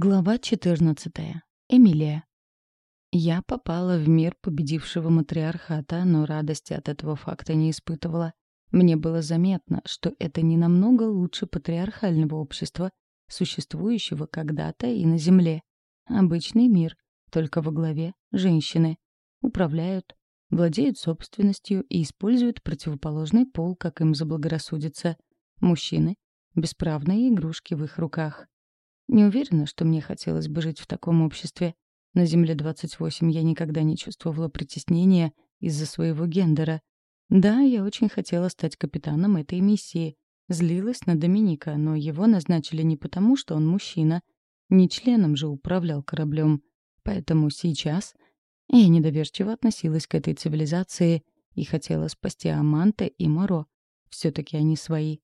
Глава 14. Эмилия. Я попала в мир победившего матриархата, но радости от этого факта не испытывала. Мне было заметно, что это не намного лучше патриархального общества, существующего когда-то и на Земле. Обычный мир, только во главе женщины. Управляют, владеют собственностью и используют противоположный пол, как им заблагорассудится. Мужчины — бесправные игрушки в их руках. Не уверена, что мне хотелось бы жить в таком обществе. На Земле 28 я никогда не чувствовала притеснения из-за своего гендера. Да, я очень хотела стать капитаном этой миссии. Злилась на Доминика, но его назначили не потому, что он мужчина. Не членом же управлял кораблем. Поэтому сейчас я недоверчиво относилась к этой цивилизации и хотела спасти Аманте и Моро. Все-таки они свои.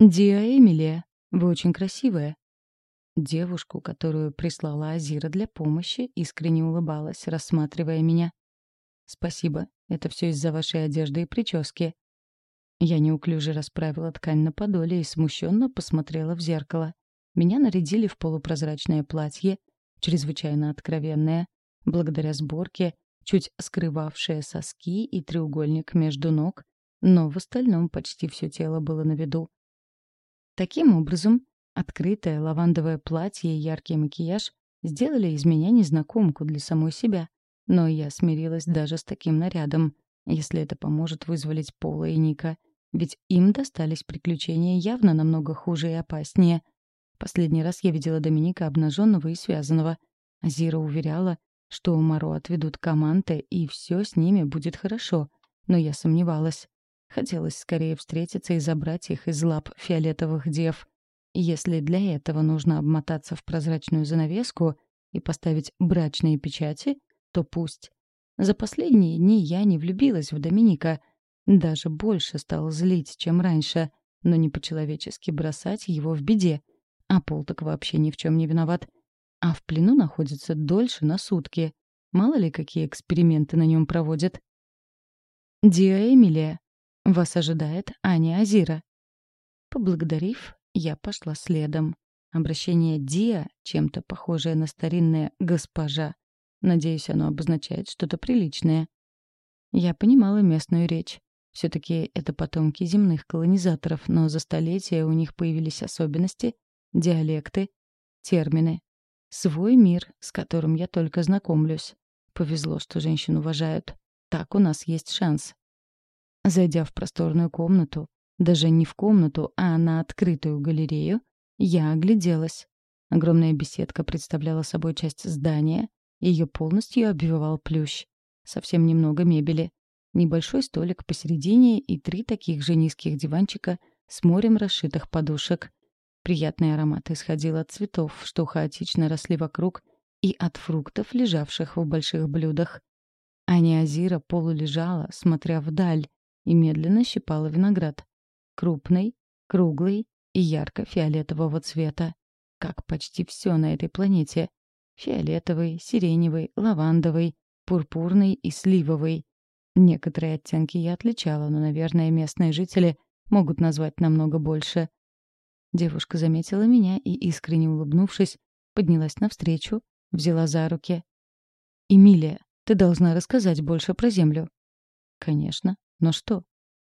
«Диа Эмилия, вы очень красивая», Девушку, которую прислала Азира для помощи, искренне улыбалась, рассматривая меня. «Спасибо. Это все из-за вашей одежды и прически». Я неуклюже расправила ткань на подоле и смущенно посмотрела в зеркало. Меня нарядили в полупрозрачное платье, чрезвычайно откровенное, благодаря сборке, чуть скрывавшее соски и треугольник между ног, но в остальном почти все тело было на виду. Таким образом, Открытое лавандовое платье и яркий макияж сделали из меня незнакомку для самой себя. Но я смирилась даже с таким нарядом, если это поможет вызволить Пола и Ника. Ведь им достались приключения явно намного хуже и опаснее. Последний раз я видела Доминика обнаженного и связанного. Азира уверяла, что Маро отведут команды, и все с ними будет хорошо. Но я сомневалась. Хотелось скорее встретиться и забрать их из лап фиолетовых дев. Если для этого нужно обмотаться в прозрачную занавеску и поставить брачные печати, то пусть. За последние дни я не влюбилась в Доминика. Даже больше стал злить, чем раньше, но не по-человечески бросать его в беде. А Пол так вообще ни в чем не виноват. А в плену находится дольше на сутки. Мало ли, какие эксперименты на нем проводят. «Диа Эмилия, вас ожидает Аня Азира». Поблагодарив, я пошла следом. Обращение «Диа» чем-то похожее на старинное «госпожа». Надеюсь, оно обозначает что-то приличное. Я понимала местную речь. Все-таки это потомки земных колонизаторов, но за столетия у них появились особенности, диалекты, термины. Свой мир, с которым я только знакомлюсь. Повезло, что женщин уважают. Так у нас есть шанс. Зайдя в просторную комнату, даже не в комнату, а на открытую галерею, я огляделась. Огромная беседка представляла собой часть здания, ее полностью обвивал плющ. Совсем немного мебели. Небольшой столик посередине и три таких же низких диванчика с морем расшитых подушек. Приятный аромат исходил от цветов, что хаотично росли вокруг, и от фруктов, лежавших в больших блюдах. Аня Азира полулежала, смотря вдаль, и медленно щипала виноград крупный, круглый и ярко-фиолетового цвета, как почти все на этой планете. Фиолетовый, сиреневый, лавандовый, пурпурный и сливовый. Некоторые оттенки я отличала, но, наверное, местные жители могут назвать намного больше. Девушка заметила меня и, искренне улыбнувшись, поднялась навстречу, взяла за руки. «Эмилия, ты должна рассказать больше про Землю». «Конечно. Но что?»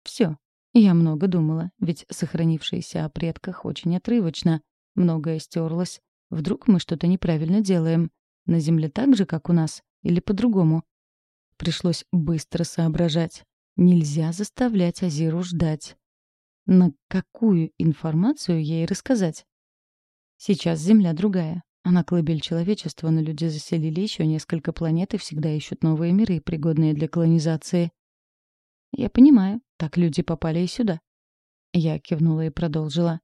«Все. Я много думала, ведь сохранившееся о предках очень отрывочно. Многое стерлось. Вдруг мы что-то неправильно делаем? На Земле так же, как у нас? Или по-другому? Пришлось быстро соображать. Нельзя заставлять Азиру ждать. На какую информацию ей рассказать? Сейчас Земля другая. Она колыбель человечества, но люди заселили еще несколько планет и всегда ищут новые миры, пригодные для колонизации. Я понимаю, так люди попали и сюда. Я кивнула и продолжила.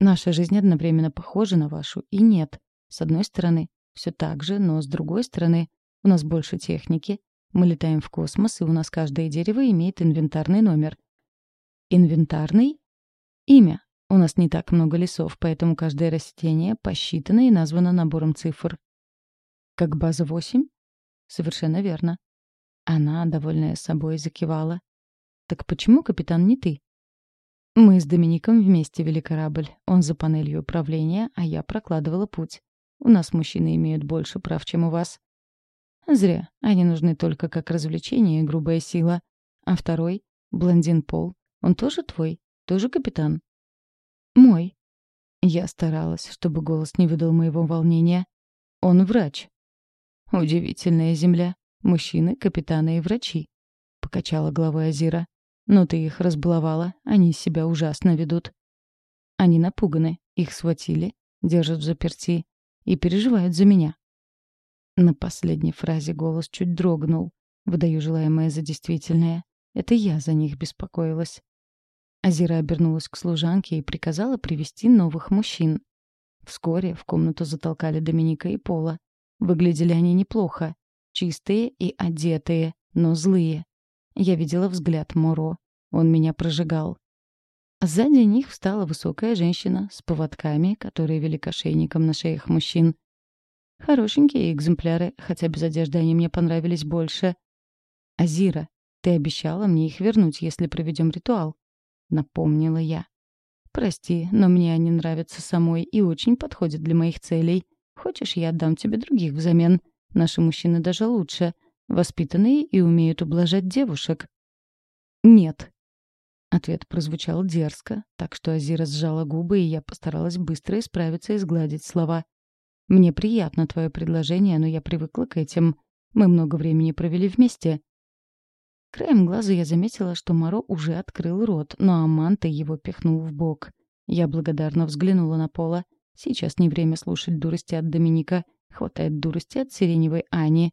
Наша жизнь одновременно похожа на вашу и нет. С одной стороны, все так же, но с другой стороны, у нас больше техники. Мы летаем в космос, и у нас каждое дерево имеет инвентарный номер. Инвентарный? Имя. У нас не так много лесов, поэтому каждое растение посчитано и названо набором цифр. Как база 8? Совершенно верно. Она, довольная собой, закивала. «Так почему, капитан, не ты?» Мы с Домиником вместе вели корабль. Он за панелью управления, а я прокладывала путь. У нас мужчины имеют больше прав, чем у вас». «Зря. Они нужны только как развлечение и грубая сила. А второй — блондин Пол. Он тоже твой? Тоже капитан?» «Мой». Я старалась, чтобы голос не выдал моего волнения. «Он врач». «Удивительная земля. Мужчины, капитаны и врачи», — покачала головой Азира. «Но ты их разбаловала, они себя ужасно ведут». Они напуганы, их схватили, держат в заперти и переживают за меня. На последней фразе голос чуть дрогнул. Выдаю желаемое за действительное. Это я за них беспокоилась. Азира обернулась к служанке и приказала привести новых мужчин. Вскоре в комнату затолкали Доминика и Пола. Выглядели они неплохо. Чистые и одетые, но злые. Я видела взгляд Моро. Он меня прожигал. Сзади них встала высокая женщина с поводками, которые вели к на шеях мужчин. Хорошенькие экземпляры, хотя без одежды они мне понравились больше. «Азира, ты обещала мне их вернуть, если проведем ритуал», — напомнила я. «Прости, но мне они нравятся самой и очень подходят для моих целей. Хочешь, я отдам тебе других взамен? Наши мужчины даже лучше, воспитанные и умеют ублажать девушек». «Нет», Ответ прозвучал дерзко, так что Азира сжала губы, и я постаралась быстро исправиться и сгладить слова. «Мне приятно твое предложение, но я привыкла к этим. Мы много времени провели вместе». Краем глаза я заметила, что Маро уже открыл рот, но Аманта его пихнул в бок. Я благодарно взглянула на Пола. Сейчас не время слушать дурости от Доминика. Хватает дурости от сиреневой Ани.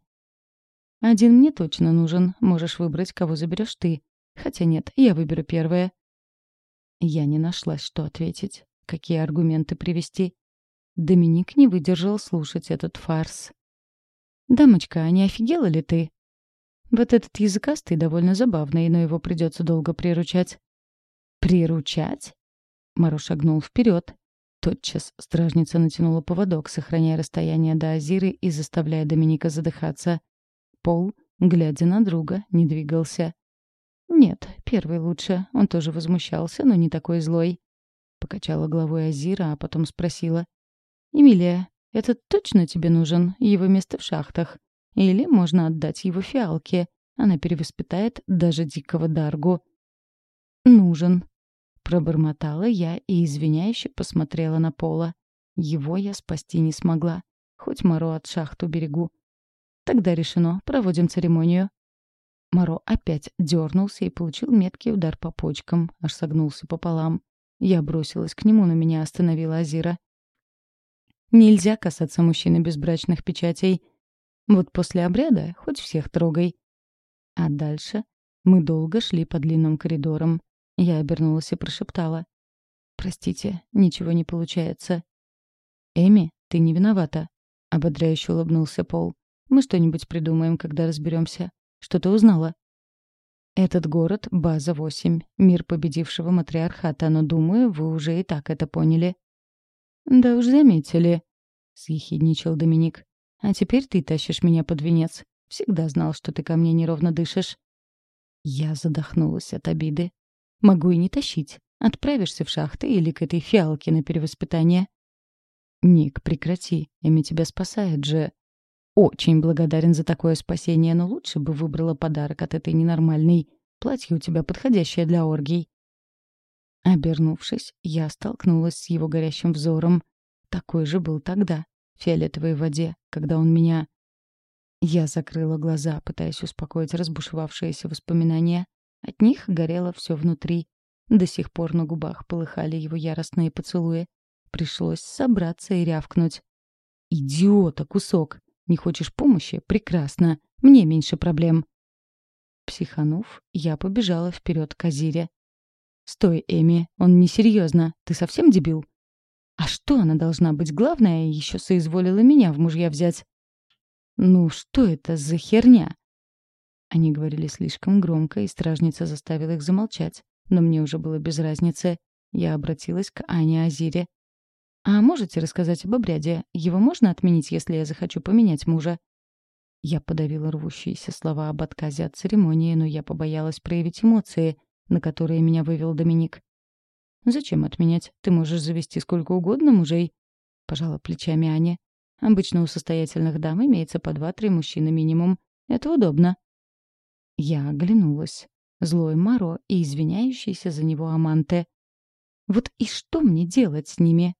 «Один мне точно нужен. Можешь выбрать, кого заберешь ты. Хотя нет, я выберу первое. Я не нашлась, что ответить. Какие аргументы привести. Доминик не выдержал слушать этот фарс. «Дамочка, а не офигела ли ты?» «Вот этот языкастый довольно забавный, но его придется долго приручать». «Приручать?» Маро шагнул вперед. Тотчас стражница натянула поводок, сохраняя расстояние до Азиры и заставляя Доминика задыхаться. Пол, глядя на друга, не двигался. «Нет, первый лучше. Он тоже возмущался, но не такой злой». Покачала головой Азира, а потом спросила. «Эмилия, этот точно тебе нужен? Его место в шахтах. Или можно отдать его фиалке? Она перевоспитает даже дикого Даргу». «Нужен», — пробормотала я и извиняюще посмотрела на Пола. Его я спасти не смогла. Хоть Моро от шахт уберегу. «Тогда решено. Проводим церемонию». Моро опять дернулся и получил меткий удар по почкам, аж согнулся пополам. Я бросилась к нему, но меня остановила Азира. Нельзя касаться мужчины безбрачных печатей. Вот после обряда хоть всех трогай. А дальше мы долго шли по длинным коридорам. Я обернулась и прошептала. «Простите, ничего не получается». «Эми, ты не виновата», — ободряюще улыбнулся Пол. «Мы что-нибудь придумаем, когда разберемся. Что ты узнала?» «Этот город — база 8, мир победившего матриархата, но, думаю, вы уже и так это поняли». «Да уж заметили», — съехидничал Доминик. «А теперь ты тащишь меня под венец. Всегда знал, что ты ко мне неровно дышишь». Я задохнулась от обиды. «Могу и не тащить. Отправишься в шахты или к этой фиалке на перевоспитание». «Ник, прекрати. Эми тебя спасает же...» Очень благодарен за такое спасение, но лучше бы выбрала подарок от этой ненормальной. Платье у тебя подходящее для оргий. Обернувшись, я столкнулась с его горящим взором. Такой же был тогда, в фиолетовой воде, когда он меня... Я закрыла глаза, пытаясь успокоить разбушевавшиеся воспоминания. От них горело все внутри. До сих пор на губах полыхали его яростные поцелуи. Пришлось собраться и рявкнуть. «Идиота, кусок! Не хочешь помощи? Прекрасно. Мне меньше проблем. Психанув, я побежала вперед к Азире. «Стой, Эми, он несерьезно. Ты совсем дебил?» «А что она должна быть главная, еще соизволила меня в мужья взять?» «Ну, что это за херня?» Они говорили слишком громко, и стражница заставила их замолчать. Но мне уже было без разницы. Я обратилась к Ане Азире. «А можете рассказать об обряде? Его можно отменить, если я захочу поменять мужа?» Я подавила рвущиеся слова об отказе от церемонии, но я побоялась проявить эмоции, на которые меня вывел Доминик. «Зачем отменять? Ты можешь завести сколько угодно мужей», — пожала плечами Аня. Обычно у состоятельных дам имеется по два-три мужчины минимум. Это удобно. Я оглянулась. Злой Маро и извиняющийся за него Аманте. Вот и что мне делать с ними?